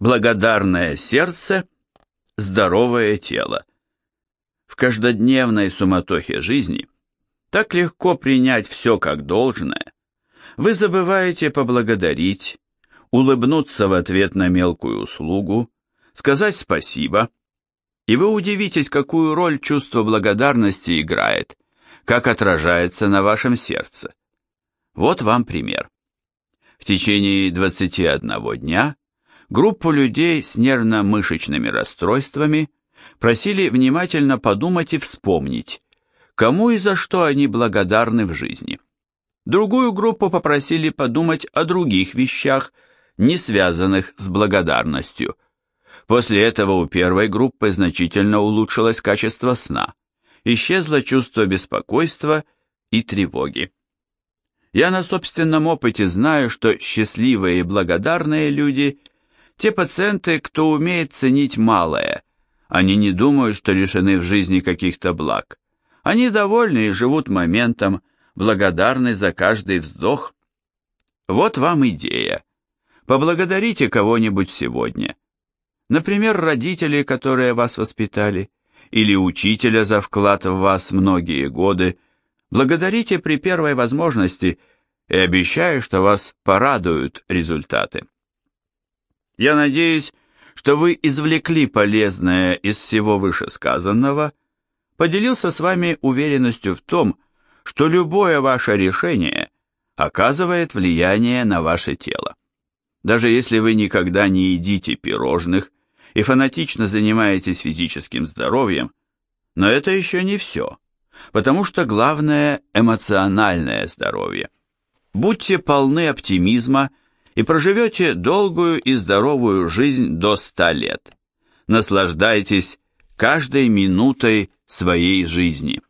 Благодарное сердце, здоровое тело. В каждодневной суматохе жизни так легко принять все как должное. Вы забываете поблагодарить, улыбнуться в ответ на мелкую услугу, сказать спасибо, и вы удивитесь, какую роль чувство благодарности играет, как отражается на вашем сердце. Вот вам пример. В течение 21 дня группу людей с нервно-мышечными расстройствами просили внимательно подумать и вспомнить, кому и за что они благодарны в жизни. Другую группу попросили подумать о других вещах, не связанных с благодарностью. После этого у первой группы значительно улучшилось качество сна, исчезло чувство беспокойства и тревоги. Я на собственном опыте знаю, что счастливые и благодарные люди – те пациенты, кто умеет ценить малое. Они не думают, что лишены в жизни каких-то благ. Они довольны и живут моментом, благодарны за каждый вздох. Вот вам идея. Поблагодарите кого-нибудь сегодня. Например, родителей, которые вас воспитали, или учителя за вклад в вас многие годы, Благодарите при первой возможности и обещаю, что вас порадуют результаты. Я надеюсь, что вы извлекли полезное из всего вышесказанного, поделился с вами уверенностью в том, что любое ваше решение оказывает влияние на ваше тело. Даже если вы никогда не едите пирожных и фанатично занимаетесь физическим здоровьем, но это еще не все потому что главное – эмоциональное здоровье. Будьте полны оптимизма и проживете долгую и здоровую жизнь до 100 лет. Наслаждайтесь каждой минутой своей жизни.